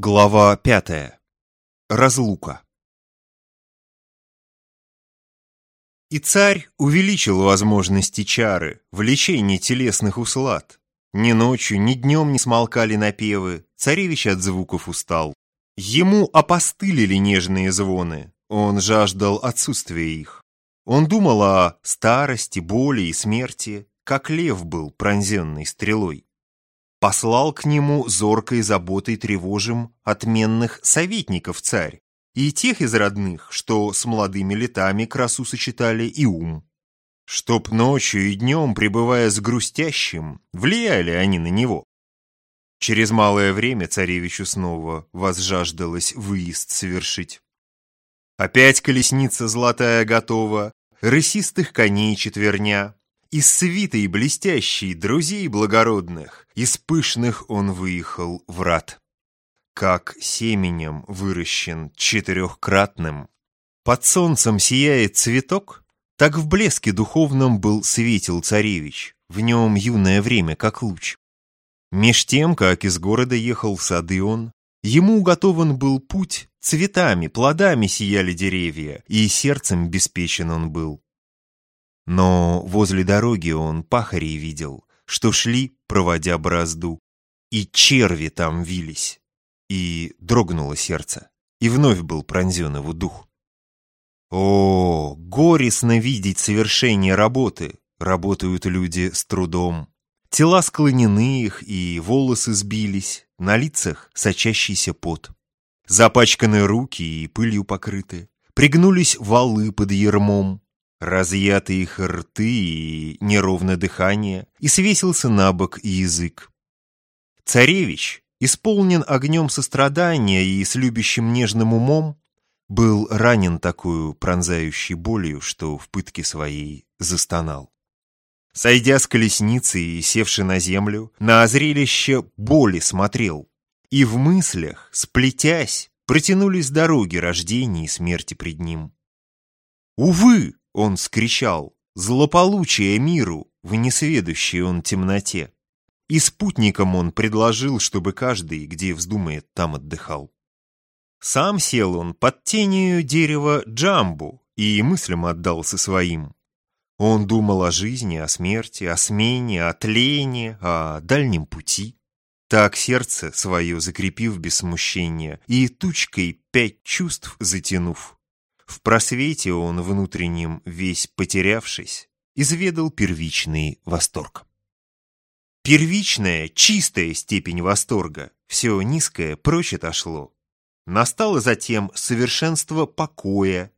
Глава пятая. Разлука. И царь увеличил возможности чары в лечении телесных услад. Ни ночью, ни днем не смолкали напевы, царевич от звуков устал. Ему опостылили нежные звоны, он жаждал отсутствия их. Он думал о старости, боли и смерти, как лев был, пронзенный стрелой послал к нему зоркой заботой тревожим отменных советников царь, и тех из родных, что с молодыми летами красу сочетали и ум. Чтоб ночью и днем, пребывая с грустящим, влияли они на него. Через малое время царевичу снова возжаждалось выезд совершить. Опять колесница золотая готова, рысистых коней четверня, из свитой блестящей друзей благородных, из пышных он выехал в рад. Как семенем выращен четырехкратным, под солнцем сияет цветок, так в блеске духовном был светил царевич, в нем юное время, как луч. Меж тем, как из города ехал в сады он, ему уготован был путь, цветами, плодами сияли деревья, и сердцем беспечен он был. Но возле дороги он пахарей видел, что шли, проводя борозду, и черви там вились. И дрогнуло сердце, и вновь был пронзен его дух. О, горестно видеть совершение работы. Работают люди с трудом. Тела склонены их, и волосы сбились, на лицах сочащийся пот. Запачканы руки и пылью покрыты. Пригнулись валы под ермом, разъяты их рты и неровное дыхание, и свесился на бок язык. Царевич, исполнен огнем сострадания и с любящим нежным умом, был ранен такую пронзающей болью, что в пытке своей застонал. Сойдя с колесницы и севши на землю, на зрелище боли смотрел, и в мыслях, сплетясь, протянулись дороги рождения и смерти пред ним. Увы, он скричал «Злополучие миру!» в несведущей он темноте. И спутникам он предложил, чтобы каждый, где вздумает, там отдыхал. Сам сел он под тенью дерева джамбу и мыслям отдался своим. Он думал о жизни, о смерти, о смене, о тлении, о дальнем пути. Так сердце свое закрепив без смущения и тучкой пять чувств затянув, в просвете он внутреннем, весь потерявшись, изведал первичный восторг. Первичная, чистая степень восторга, все низкое прочь отошло. Настало затем совершенство покоя,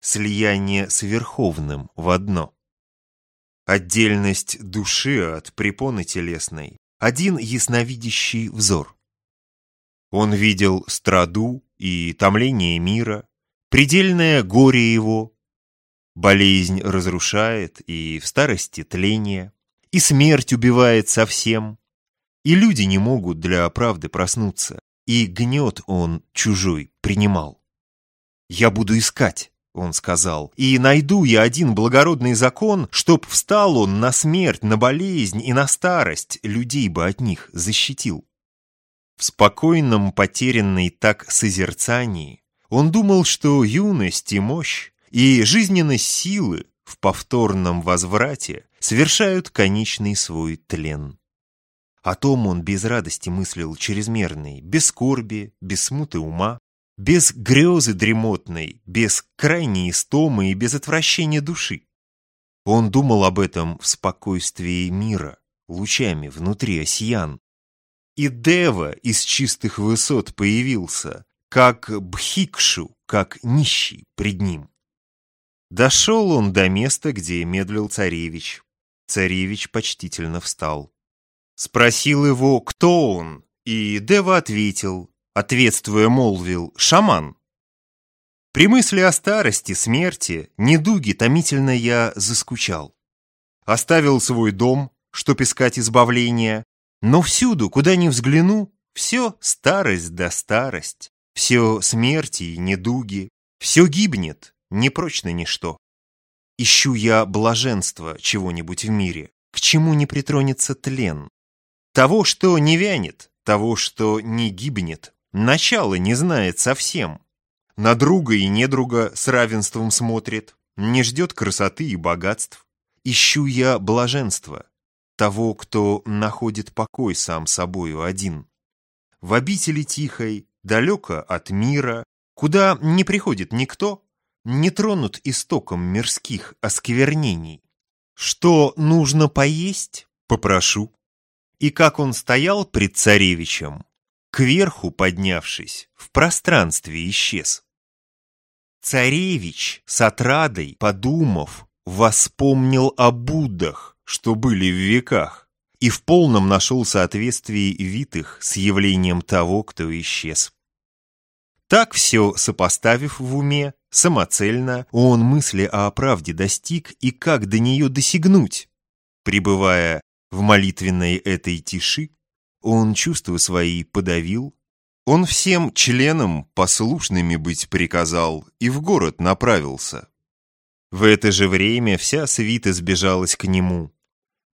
слияние с Верховным в одно. Отдельность души от препоны телесной, один ясновидящий взор. Он видел страду и томление мира, Предельное горе его, болезнь разрушает, и в старости тление, и смерть убивает совсем, и люди не могут для правды проснуться, и гнет он чужой принимал. «Я буду искать», — он сказал, «и найду я один благородный закон, чтоб встал он на смерть, на болезнь и на старость, людей бы от них защитил». В спокойном, потерянной так созерцании он думал, что юность и мощь, и жизненность силы в повторном возврате совершают конечный свой тлен. О том он без радости мыслил чрезмерной, без скорби, без смуты ума, без грезы дремотной, без крайней истомы и без отвращения души. Он думал об этом в спокойствии мира, лучами внутри осиян. И Дева из чистых высот появился, как бхикшу, как нищий пред ним. Дошел он до места, где медлил царевич. Царевич почтительно встал. Спросил его, кто он, и Дева ответил, ответствуя, молвил, шаман. При мысли о старости, смерти, недуге томительно я заскучал. Оставил свой дом, чтоб искать избавления, но всюду, куда ни взгляну, все старость да старость. Все смерти и недуги, все гибнет, непрочно ничто. Ищу я блаженства чего-нибудь в мире, к чему не притронется тлен. Того, что не вянет, того, что не гибнет, начала не знает совсем. На друга и недруга с равенством смотрит, не ждет красоты и богатств. Ищу я блаженства, того, кто находит покой сам собою один. В обители тихой, далеко от мира, куда не приходит никто, не тронут истоком мирских осквернений. Что нужно поесть, попрошу. И как он стоял пред царевичем, кверху поднявшись, в пространстве исчез. Царевич с отрадой, подумав, воспомнил о Буддах, что были в веках, и в полном нашел соответствии витых с явлением того, кто исчез. Так все сопоставив в уме, самоцельно, он мысли о правде достиг и как до нее досягнуть. Пребывая в молитвенной этой тиши, он чувства свои подавил, он всем членам послушными быть приказал и в город направился. В это же время вся свита сбежалась к нему.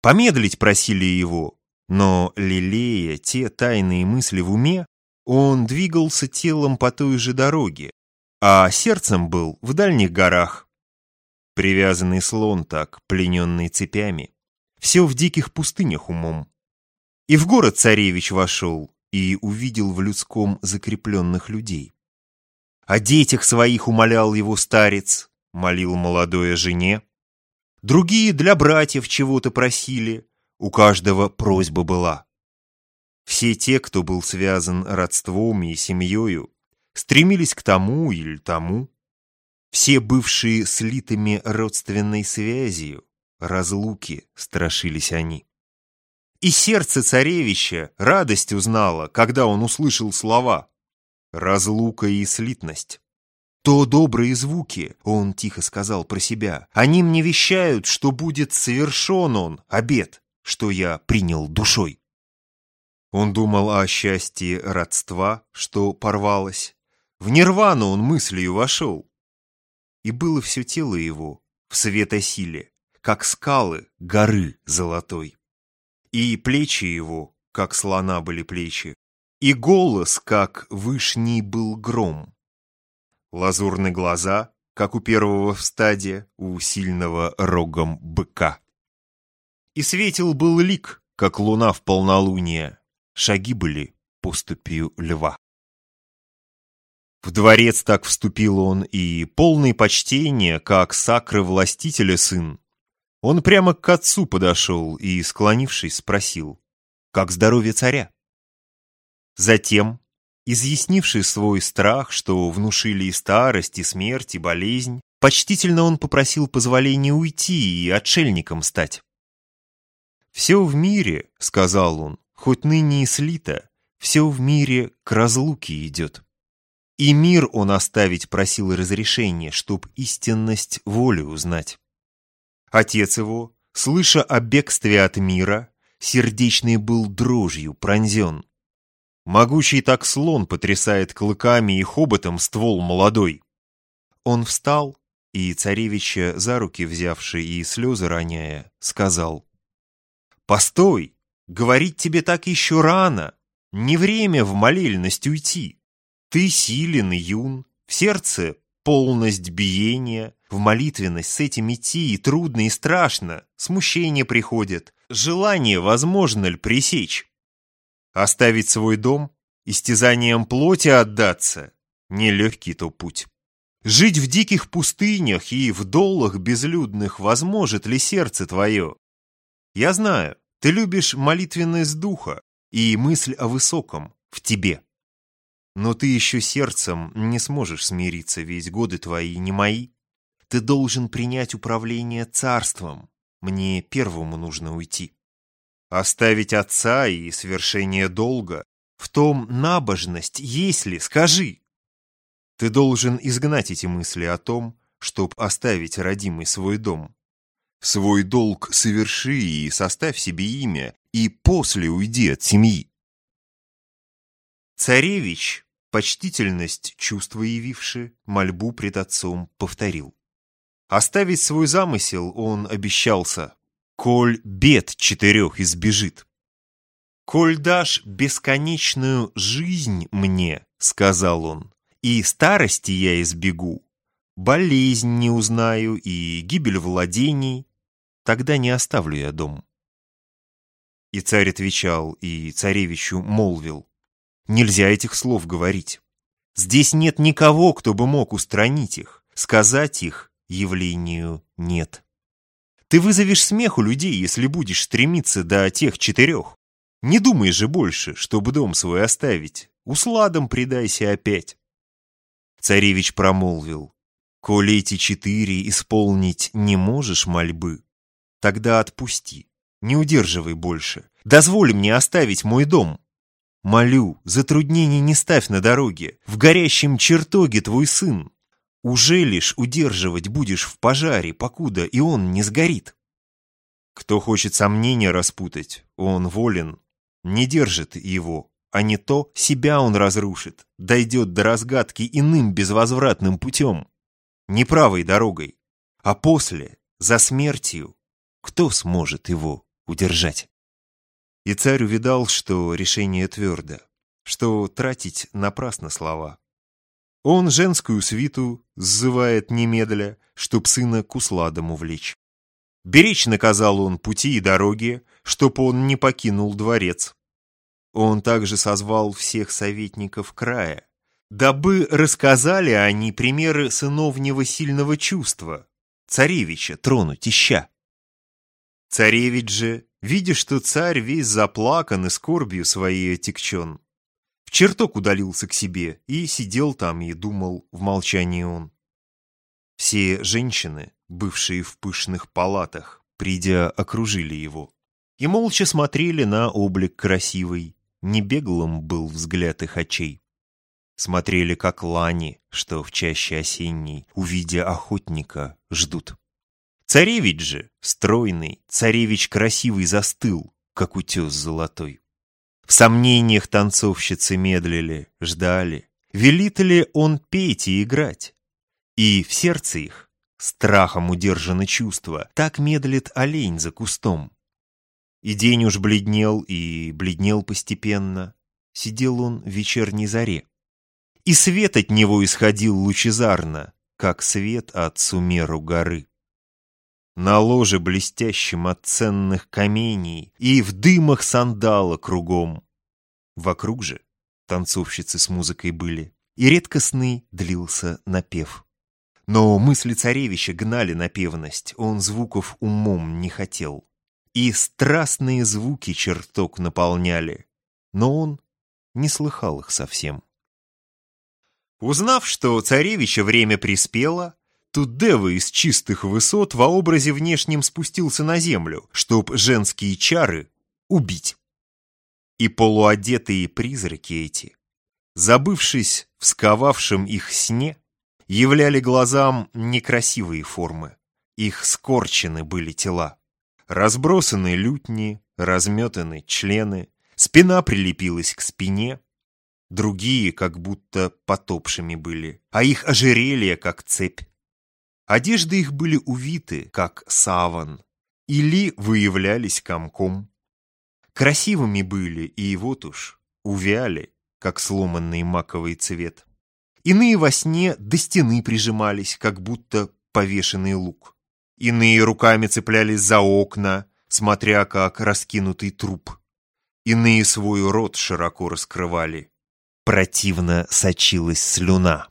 Помедлить просили его, но, лелея те тайные мысли в уме, он двигался телом по той же дороге, а сердцем был в дальних горах. Привязанный слон так, плененный цепями, все в диких пустынях умом. И в город царевич вошел и увидел в людском закрепленных людей. О детях своих умолял его старец, молил молодое жене. Другие для братьев чего-то просили, у каждого просьба была. Все те, кто был связан родством и семьей, стремились к тому или тому. Все бывшие слитыми родственной связью, разлуки страшились они. И сердце царевича радость узнало, когда он услышал слова «разлука и слитность». То добрые звуки, он тихо сказал про себя, они мне вещают, что будет совершен он, обед, что я принял душой. Он думал о счастье родства, что порвалось. В нирвану он мыслью вошел. И было все тело его в светосиле, как скалы горы золотой. И плечи его, как слона были плечи, и голос, как вышний был гром. Лазурные глаза, как у первого в стаде, у сильного рогом быка. И светил был лик, как луна в полнолуние, Шаги были поступью льва. В дворец так вступил он и, полный почтения, как сакры властителя сын. Он прямо к отцу подошел и, склонившись, спросил, как здоровье царя? Затем, изъяснивший свой страх, что внушили и старость, и смерть, и болезнь, почтительно он попросил позволения уйти и отшельником стать. «Все в мире, — сказал он, Хоть ныне и слито, все в мире к разлуке идет. И мир он оставить просил разрешения, чтоб истинность воли узнать. Отец его, слыша о бегстве от мира, сердечный был дрожью пронзен. Могучий так слон потрясает клыками и хоботом ствол молодой. Он встал, и царевича за руки взявший и слезы роняя, сказал, «Постой! Говорить тебе так еще рано. Не время в молельность уйти. Ты силен и юн, в сердце полность биения, в молитвенность с этим идти и трудно, и страшно. Смущение приходит. Желание возможно ли пресечь? Оставить свой дом, истязанием плоти отдаться — нелегкий то путь. Жить в диких пустынях и в долах безлюдных возможет ли сердце твое? Я знаю, ты любишь молитвенность духа и мысль о высоком в тебе. Но ты еще сердцем не сможешь смириться, ведь годы твои не мои. Ты должен принять управление царством. Мне первому нужно уйти. Оставить отца и свершение долга. В том набожность, если, скажи. Ты должен изгнать эти мысли о том, чтоб оставить родимый свой дом. Свой долг соверши и составь себе имя, и после уйди от семьи. Царевич, почтительность чувства явивши, мольбу пред отцом повторил. Оставить свой замысел он обещался, коль бед четырех избежит. Коль дашь бесконечную жизнь мне, — сказал он, — «и старости я избегу, болезнь не узнаю и гибель владений, тогда не оставлю я дом». И царь отвечал, и царевичу молвил, «Нельзя этих слов говорить. Здесь нет никого, кто бы мог устранить их, сказать их явлению нет. Ты вызовешь смех у людей, если будешь стремиться до тех четырех. Не думай же больше, чтобы дом свой оставить. Усладом предайся опять. Царевич промолвил, «Коли эти четыре исполнить не можешь мольбы, тогда отпусти, не удерживай больше, дозволь мне оставить мой дом». Молю, затруднений не ставь на дороге, в горящем чертоге твой сын. Уже лишь удерживать будешь в пожаре, покуда и он не сгорит. Кто хочет сомнения распутать, он волен, не держит его, а не то себя он разрушит, дойдет до разгадки иным безвозвратным путем, не правой дорогой, а после, за смертью, кто сможет его удержать? И царь увидал, что решение твердо, что тратить напрасно слова. Он женскую свиту сзывает немедля, чтоб сына к усладам увлечь. Беречь наказал он пути и дороги, чтоб он не покинул дворец. Он также созвал всех советников края, дабы рассказали они примеры сыновнего сильного чувства, царевича тронуть ища. Царевич же видя, что царь весь заплакан и скорбью своей отекчен. В чертог удалился к себе и сидел там и думал в молчании он. Все женщины, бывшие в пышных палатах, придя, окружили его. И молча смотрели на облик красивый, не беглым был взгляд их очей. Смотрели, как лани, что в чаще осенней, увидя охотника, ждут. Царевич же, стройный, царевич красивый застыл, как утес золотой. В сомнениях танцовщицы медлили, ждали, велит ли он петь и играть. И в сердце их, страхом удержано чувство, так медлит олень за кустом. И день уж бледнел и бледнел постепенно, сидел он в вечерней заре. И свет от него исходил лучезарно, как свет от Сумеру горы на ложе блестящем от ценных каменей и в дымах сандала кругом. Вокруг же танцовщицы с музыкой были, и редкостный длился напев. Но мысли царевича гнали напевность, он звуков умом не хотел. И страстные звуки чертог наполняли, но он не слыхал их совсем. Узнав, что царевича время приспело, Тут Дева из чистых высот во образе внешнем спустился на землю, чтоб женские чары убить. И полуодетые призраки эти, забывшись в сковавшем их сне, являли глазам некрасивые формы. Их скорчены были тела. Разбросаны лютни, разметаны члены, спина прилепилась к спине, другие как будто потопшими были, а их ожерелье как цепь. Одежды их были увиты, как саван, или выявлялись комком. Красивыми были, и вот уж, увяли, как сломанный маковый цвет. Иные во сне до стены прижимались, как будто повешенный лук. Иные руками цеплялись за окна, смотря как раскинутый труп. Иные свой рот широко раскрывали. Противно сочилась слюна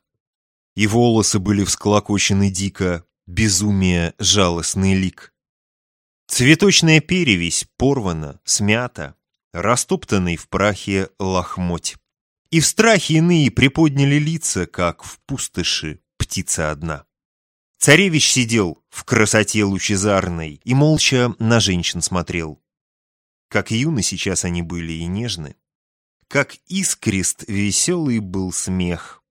и волосы были всклокочены дико, безумие, жалостный лик. Цветочная перевесь порвана, смята, растоптанный в прахе лохмоть. И в страхе иные приподняли лица, как в пустоши птица одна. Царевич сидел в красоте лучезарной и молча на женщин смотрел. Как юны сейчас они были и нежны, как искрест веселый был смех,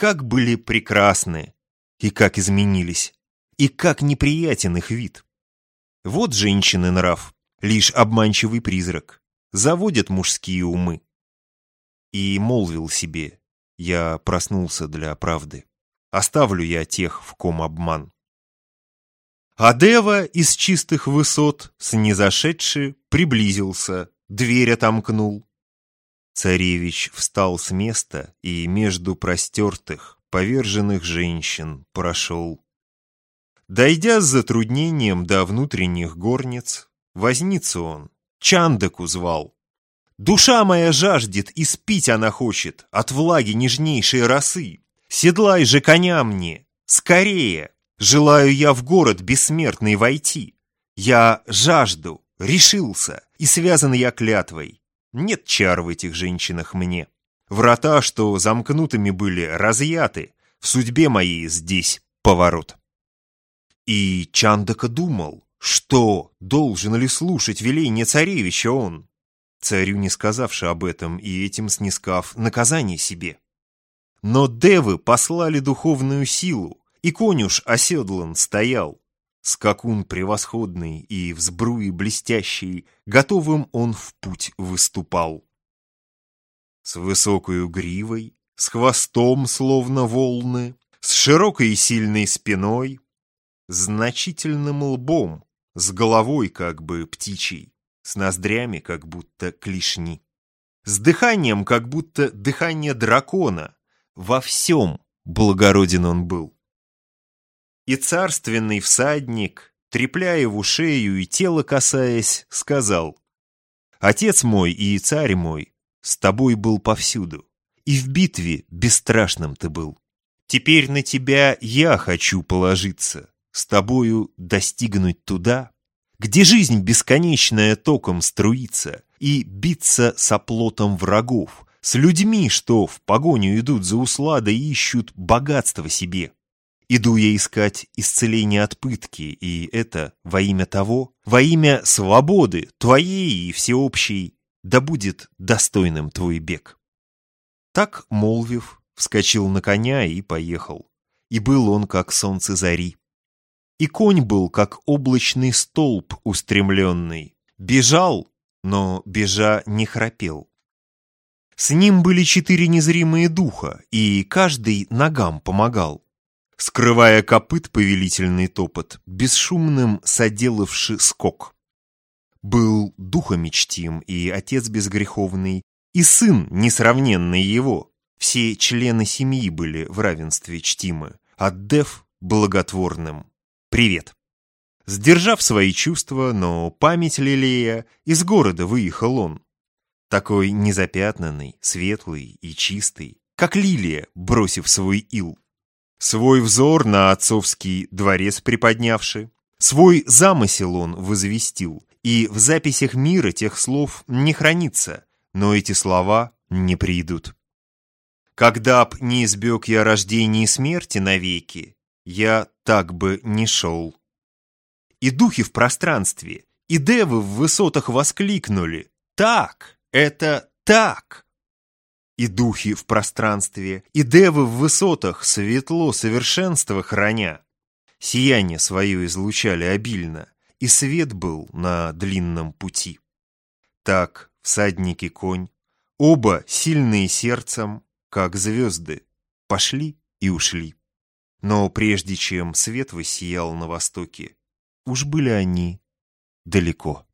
как были прекрасны, и как изменились, и как неприятен их вид. Вот женщины нрав, лишь обманчивый призрак, заводят мужские умы. И молвил себе, я проснулся для правды, оставлю я тех, в ком обман. А Дева из чистых высот, снизошедший, приблизился, дверь отомкнул. Царевич встал с места и между простертых, поверженных женщин прошел. Дойдя с затруднением до внутренних горниц, возницу он, Чандаку звал. Душа моя жаждет, и спить она хочет от влаги нежнейшей росы. Седлай же коня мне, скорее, желаю я в город бессмертный войти. Я жажду, решился, и связан я клятвой. Нет чар в этих женщинах мне. Врата, что замкнутыми были, разъяты. В судьбе моей здесь поворот. И Чандака думал, что должен ли слушать веление царевича он, царю не сказавши об этом и этим снискав наказание себе. Но девы послали духовную силу, и конюш оседлан стоял. Скакун превосходный и в сбруе блестящий, готовым он в путь выступал. С высокою гривой, с хвостом, словно волны, с широкой и сильной спиной, значительным лбом, с головой как бы птичьей, с ноздрями как будто клешни, с дыханием как будто дыхание дракона. Во всем благороден он был. И царственный всадник, трепляя в шею и тело касаясь, сказал, «Отец мой и царь мой, с тобой был повсюду, и в битве бесстрашным ты был. Теперь на тебя я хочу положиться, с тобою достигнуть туда, где жизнь бесконечная током струится, и биться с оплотом врагов, с людьми, что в погоню идут за усладой и ищут богатство себе. Иду я искать исцеление от пытки, и это во имя того, во имя свободы, твоей и всеобщей, да будет достойным твой бег. Так, молвив, вскочил на коня и поехал. И был он, как солнце зари. И конь был, как облачный столб устремленный. Бежал, но бежа не храпел. С ним были четыре незримые духа, и каждый ногам помогал. Скрывая копыт повелительный топот, бесшумным соделавши скок был духомечтим и отец безгреховный, и сын несравненный его. Все члены семьи были в равенстве чтимы, а Дев благотворным. Привет. Сдержав свои чувства, но память лелея, из города выехал он. Такой незапятнанный, светлый и чистый, как лилия, бросив свой ил. Свой взор на отцовский дворец приподнявший, свой замысел он возвестил, и в записях мира тех слов не хранится, но эти слова не придут. Когда б не избег я рождения и смерти навеки, я так бы не шел. И духи в пространстве, и девы в высотах воскликнули «Так! Это так!» И духи в пространстве, и девы в высотах светло совершенство храня. Сияние свое излучали обильно, и свет был на длинном пути. Так всадники конь, оба сильные сердцем, как звезды, пошли и ушли. Но прежде чем свет воссиял на востоке, уж были они далеко.